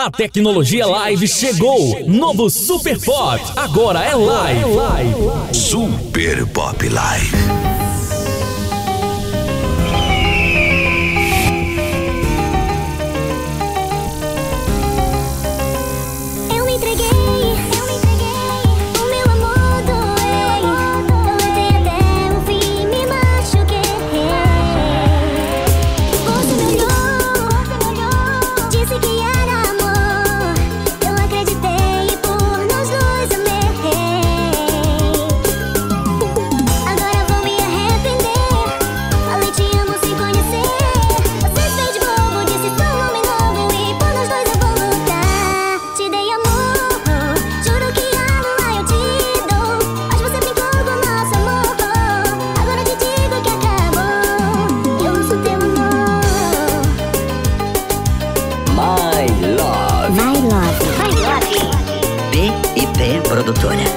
A tecnologia live chegou. Novo Super Pop. Agora é live. Super Pop Live. love. Love. P e P Produtora.